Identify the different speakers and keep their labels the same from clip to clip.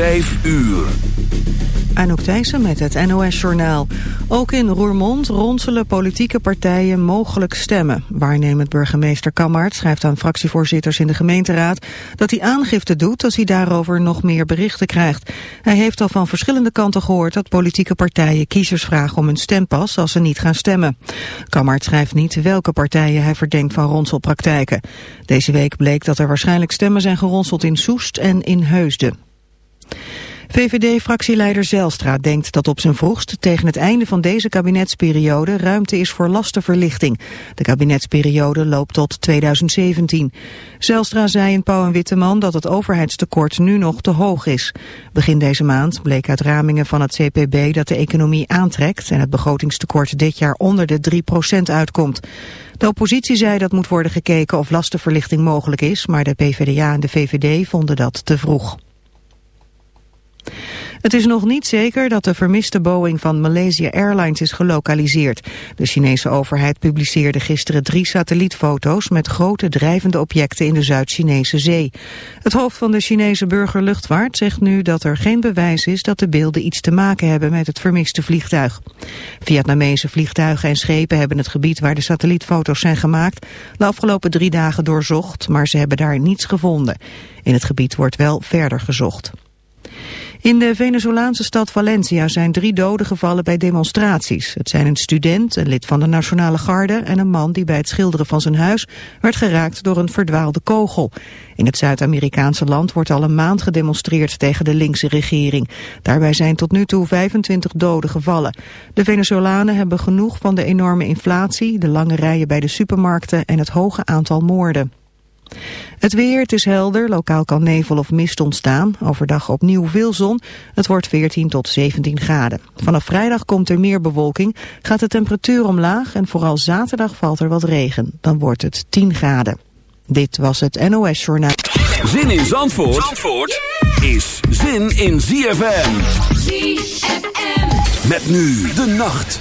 Speaker 1: 5 uur.
Speaker 2: Anouk Thijssen met het NOS-journaal. Ook in Roermond ronselen politieke partijen mogelijk stemmen. Waarnemend burgemeester Kammaert schrijft aan fractievoorzitters in de gemeenteraad... dat hij aangifte doet als hij daarover nog meer berichten krijgt. Hij heeft al van verschillende kanten gehoord dat politieke partijen kiezers vragen om een stempas als ze niet gaan stemmen. Kammaert schrijft niet welke partijen hij verdenkt van ronselpraktijken. Deze week bleek dat er waarschijnlijk stemmen zijn geronseld in Soest en in Heusden. VVD-fractieleider Zelstra denkt dat op zijn vroegst tegen het einde van deze kabinetsperiode ruimte is voor lastenverlichting. De kabinetsperiode loopt tot 2017. Zelstra zei in Pauw en Witteman dat het overheidstekort nu nog te hoog is. Begin deze maand bleek uit ramingen van het CPB dat de economie aantrekt en het begrotingstekort dit jaar onder de 3% uitkomt. De oppositie zei dat moet worden gekeken of lastenverlichting mogelijk is, maar de PvdA en de VVD vonden dat te vroeg. Het is nog niet zeker dat de vermiste Boeing van Malaysia Airlines is gelokaliseerd. De Chinese overheid publiceerde gisteren drie satellietfoto's met grote drijvende objecten in de Zuid-Chinese zee. Het hoofd van de Chinese burgerluchtvaart zegt nu dat er geen bewijs is dat de beelden iets te maken hebben met het vermiste vliegtuig. Vietnamese vliegtuigen en schepen hebben het gebied waar de satellietfoto's zijn gemaakt de afgelopen drie dagen doorzocht, maar ze hebben daar niets gevonden. In het gebied wordt wel verder gezocht. In de Venezolaanse stad Valencia zijn drie doden gevallen bij demonstraties. Het zijn een student, een lid van de Nationale Garde en een man die bij het schilderen van zijn huis werd geraakt door een verdwaalde kogel. In het Zuid-Amerikaanse land wordt al een maand gedemonstreerd tegen de linkse regering. Daarbij zijn tot nu toe 25 doden gevallen. De Venezolanen hebben genoeg van de enorme inflatie, de lange rijen bij de supermarkten en het hoge aantal moorden. Het weer, het is helder, lokaal kan nevel of mist ontstaan. Overdag opnieuw veel zon, het wordt 14 tot 17 graden. Vanaf vrijdag komt er meer bewolking, gaat de temperatuur omlaag... en vooral zaterdag valt er wat regen. Dan wordt het 10 graden. Dit was het NOS Journaal.
Speaker 1: Zin in Zandvoort, Zandvoort is zin in ZFM. ZFM. Met nu de nacht.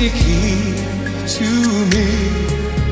Speaker 3: you keep to me.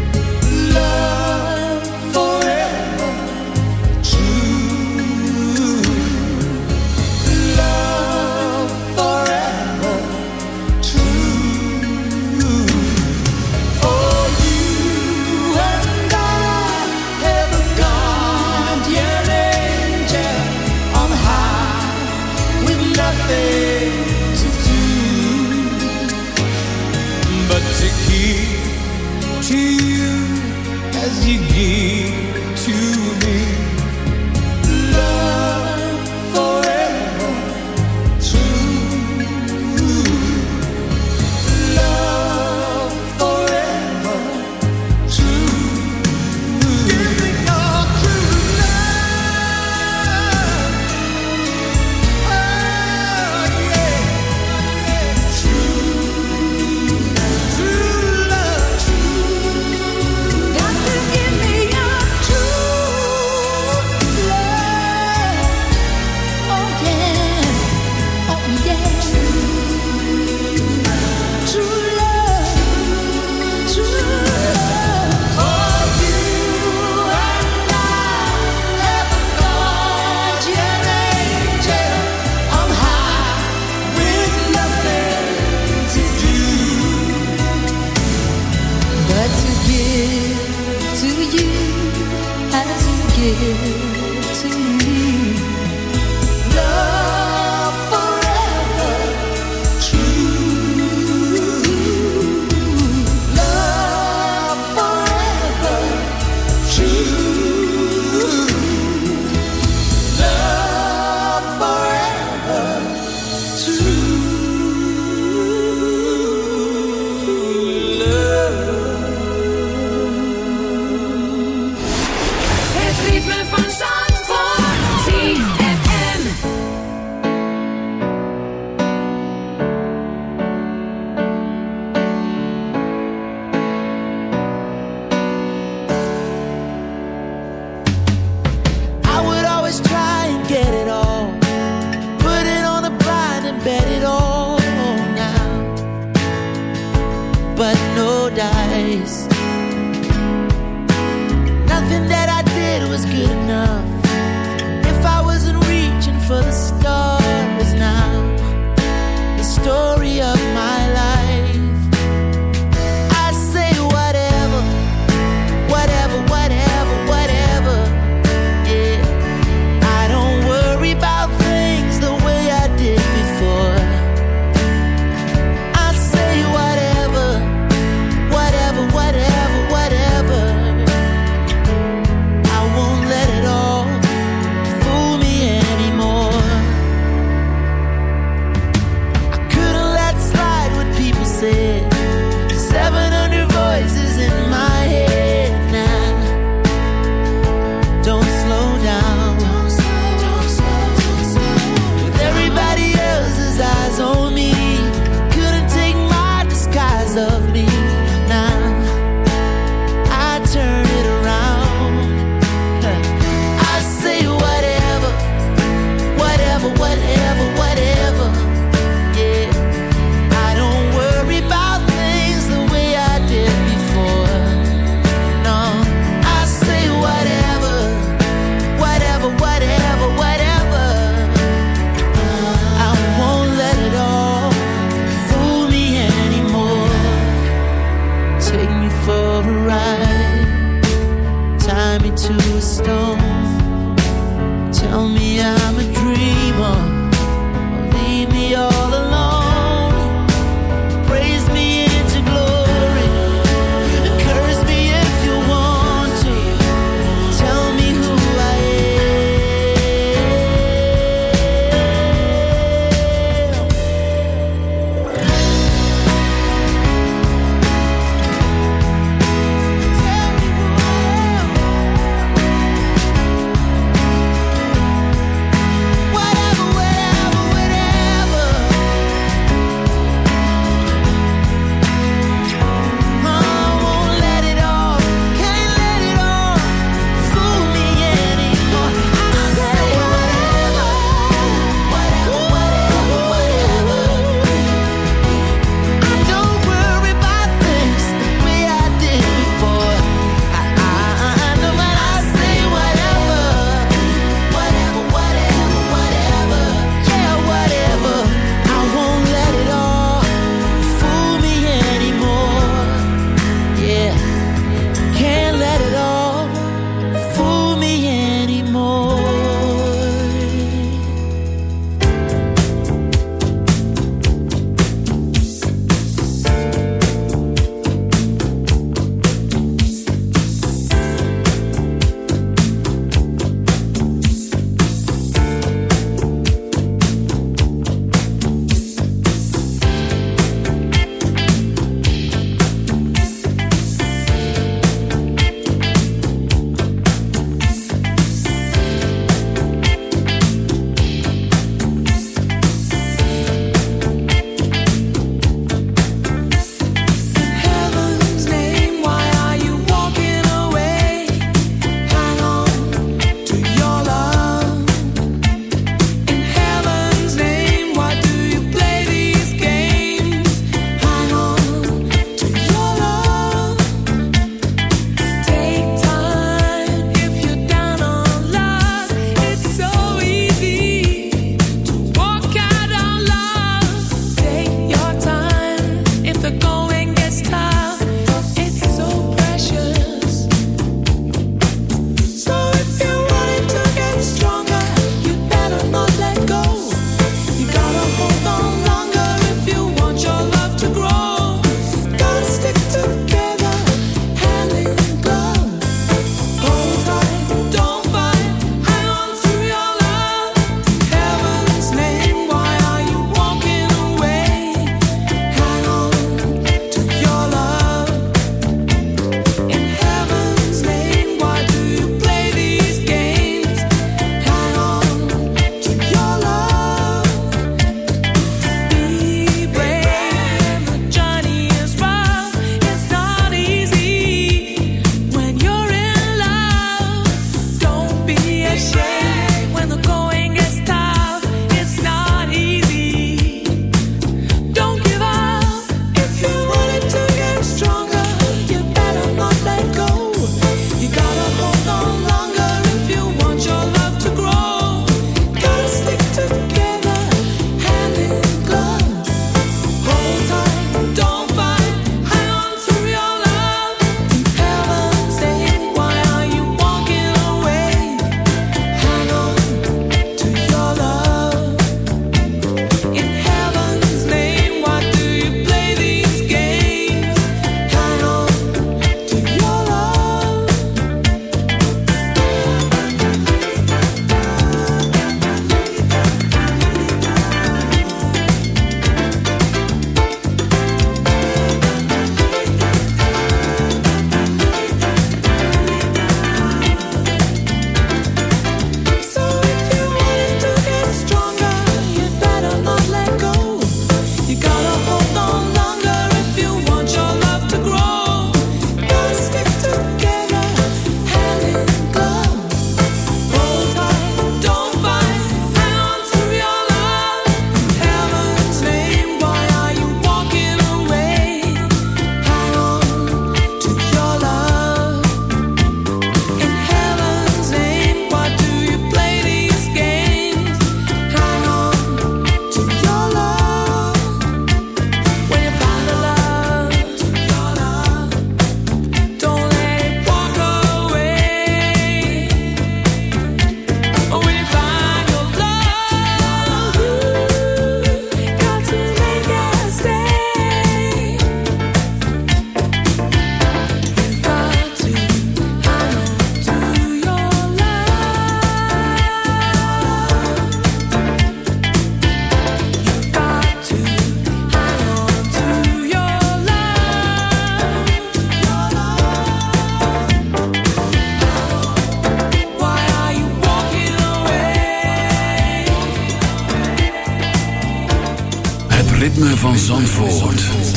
Speaker 3: Van Zandvoort.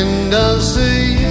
Speaker 3: and I'll see you.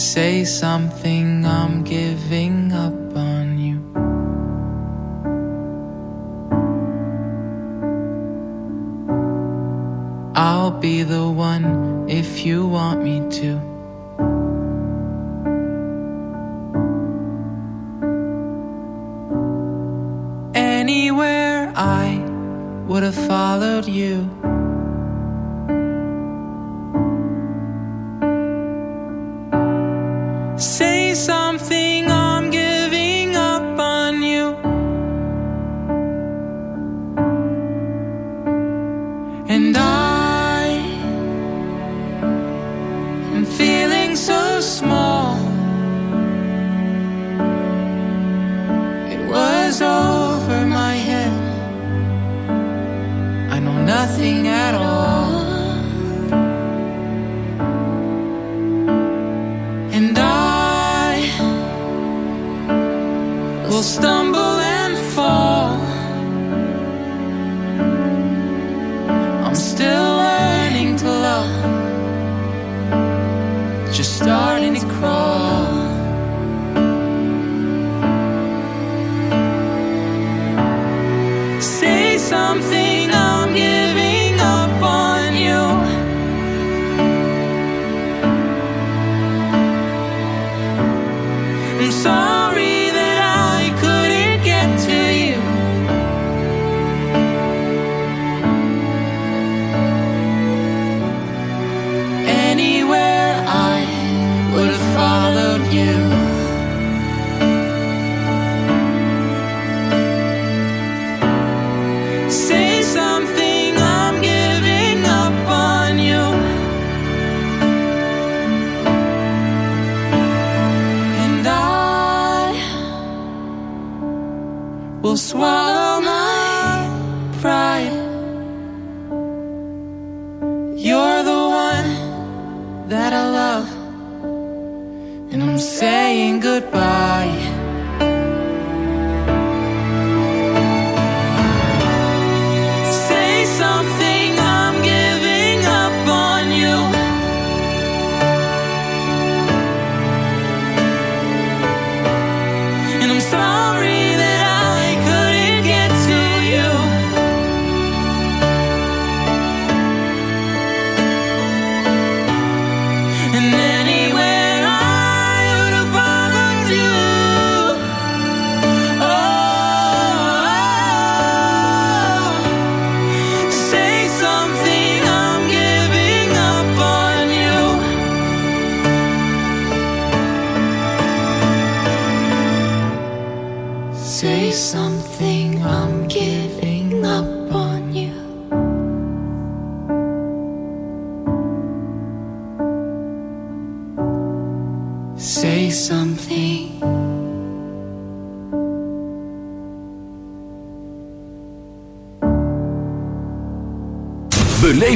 Speaker 4: Say something, I'm giving up on you. I'll be the one if you want me to.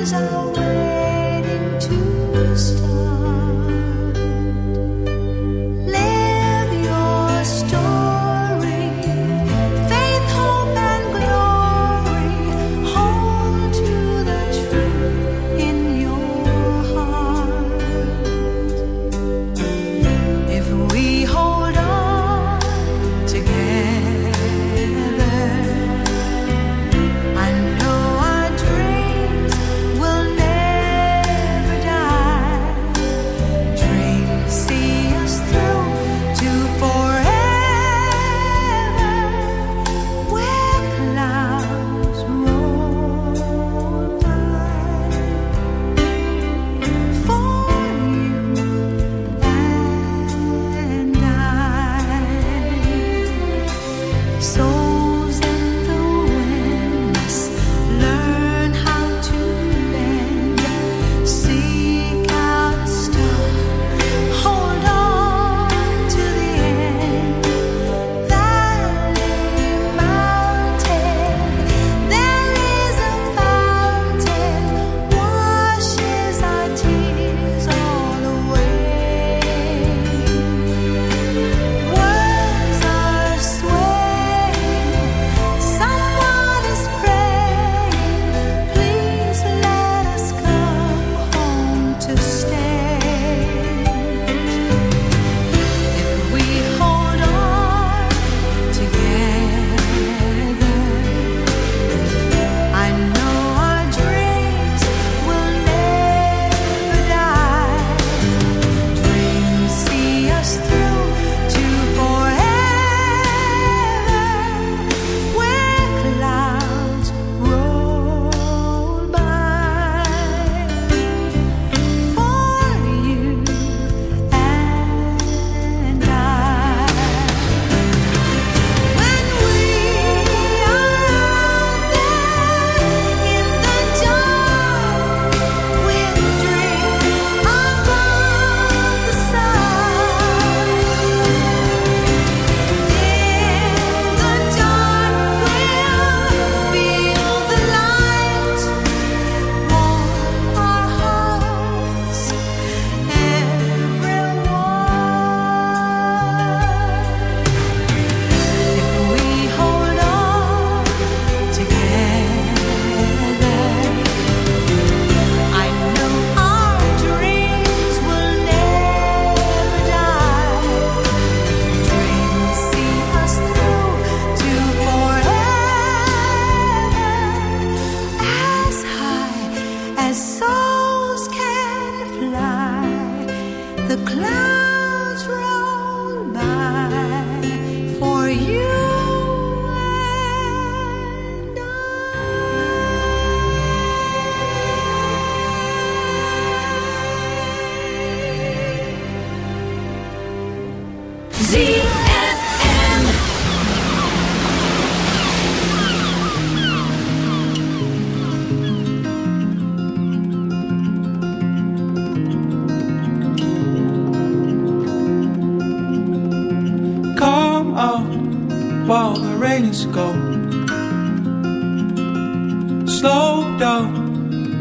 Speaker 5: desire.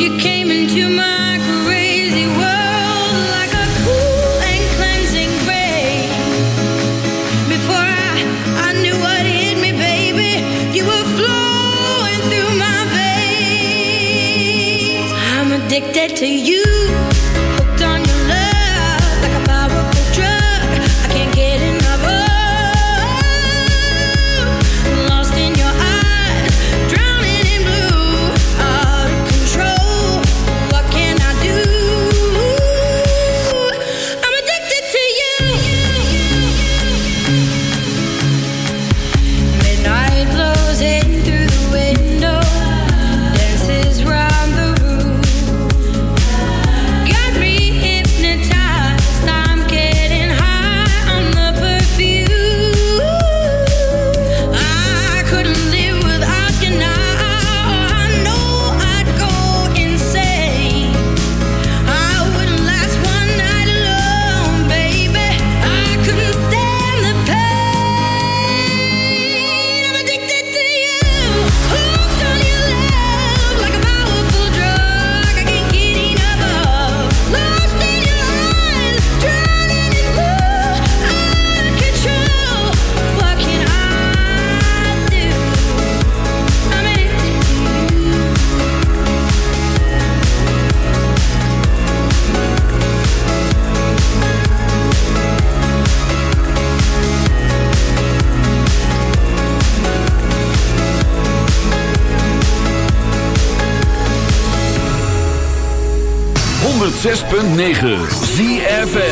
Speaker 6: You came into my
Speaker 3: 106.9
Speaker 7: ZFN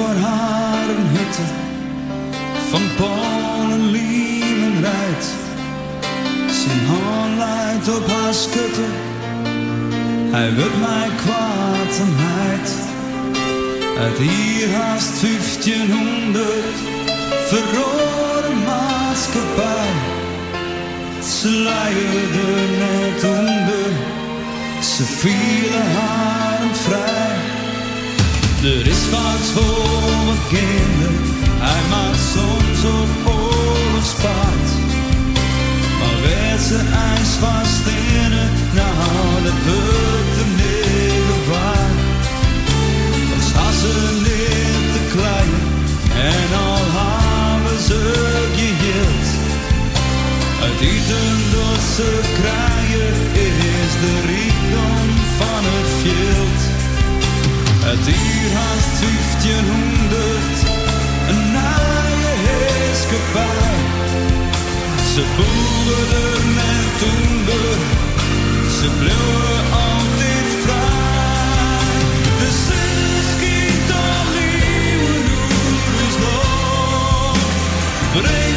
Speaker 7: voor haar een hutte van bonen, liemen rijdt. Zijn hand leidt op haar schutte, hij wil mij kwaad en heid. Uit hier haast 1500 verrode maatschappij. Ze leidde net onder, ze vielen haar vrij. Er is vaak voor wat kinderen, hij maakt soms op oorlogspaard. Maar werd ze ijs van stenen, nou dat hulp de hele waard. Dan ze niet te en al hebben ze geheeld. uit eten losse kraaien is de rijkdom van het veld. Het uur haast 1500, een naaie heerskepaar. Ze boerden met toender, ze bleven altijd vrij. De zuskiet al nieuwe is nog
Speaker 8: breed.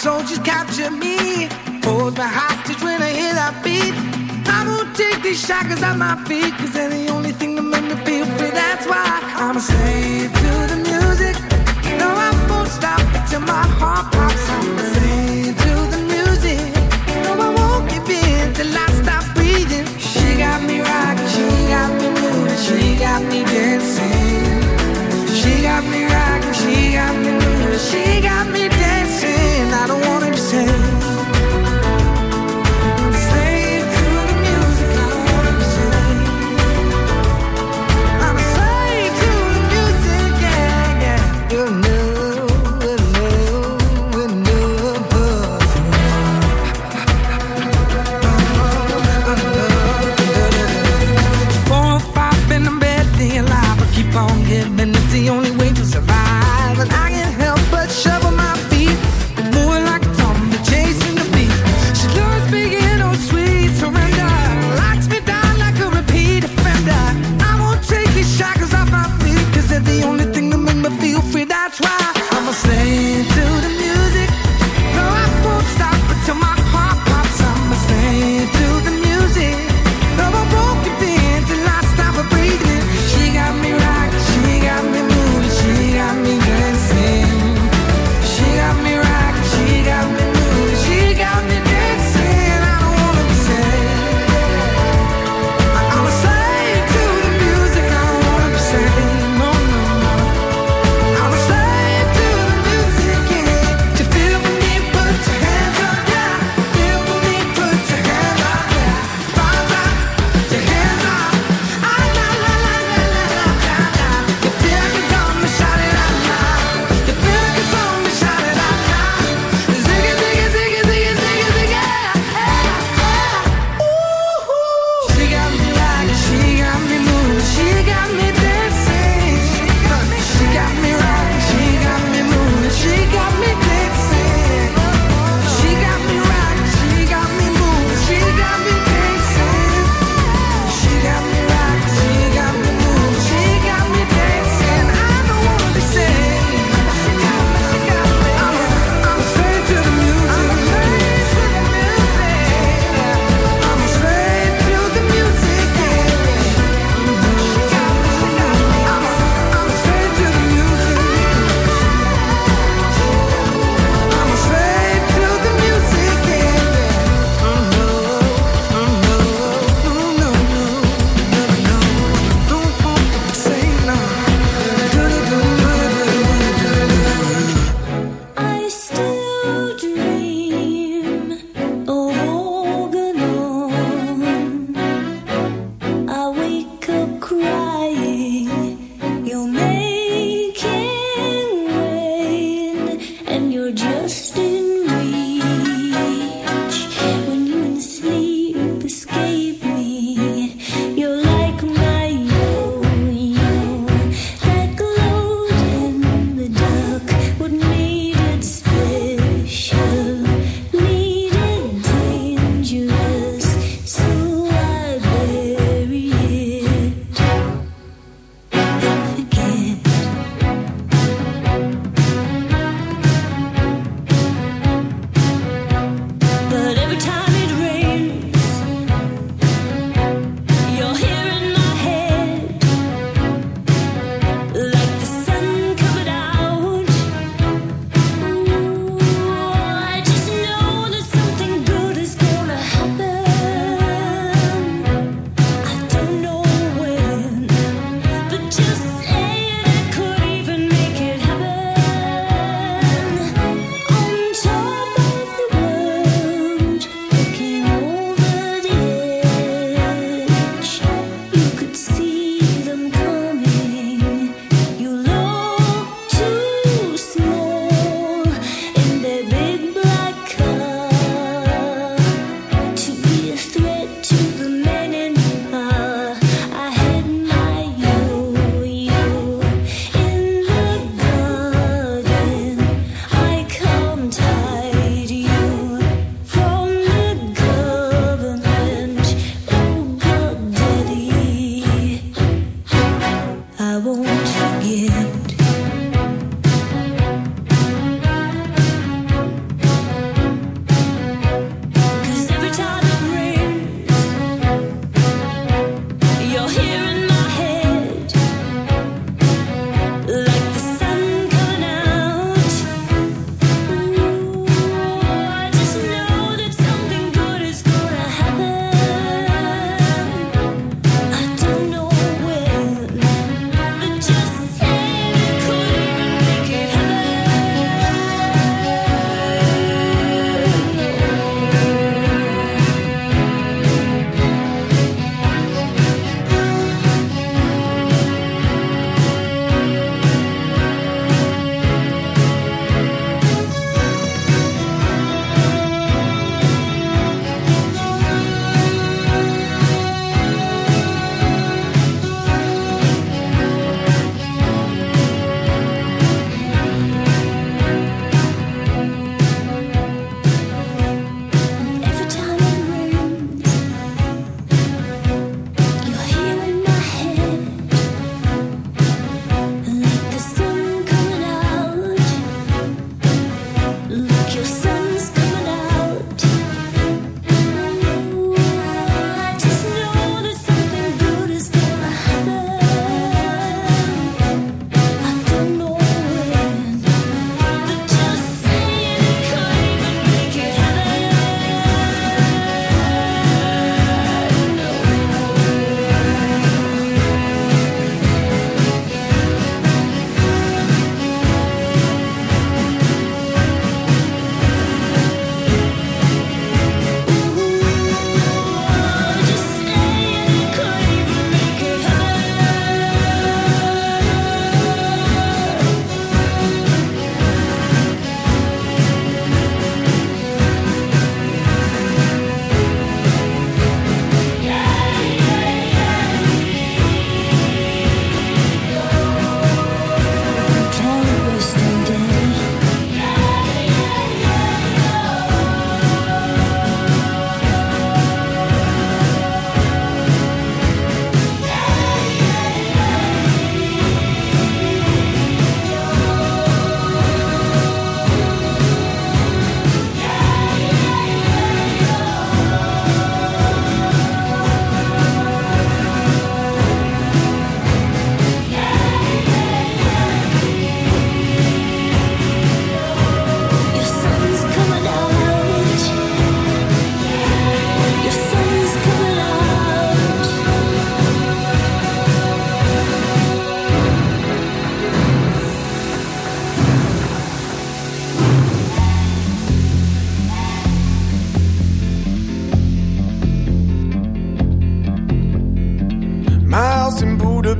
Speaker 8: soldiers count.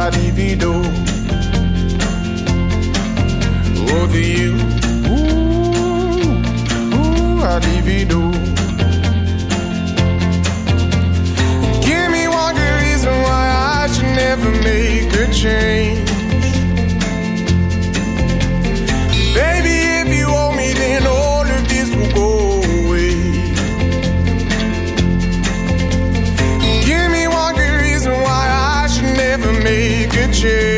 Speaker 9: I'd divido. Over oh, you, ooh, ooh, I'd divido. Give me one good reason why I should never make a change. picture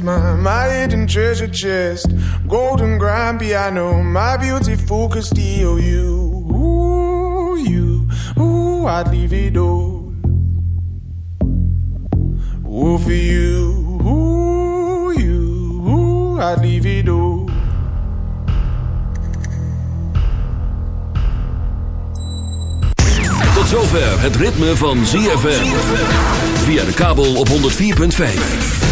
Speaker 9: Budapest, my, my hidden treasure chest. Golden grand piano, my beauty focus, steal you. Ooh, you, ooh, I'd leave it all. Ooh, for you, ooh, you, ooh, I'd leave it all.
Speaker 3: Tot zover het ritme van ZFM. Via de kabel op 104.5.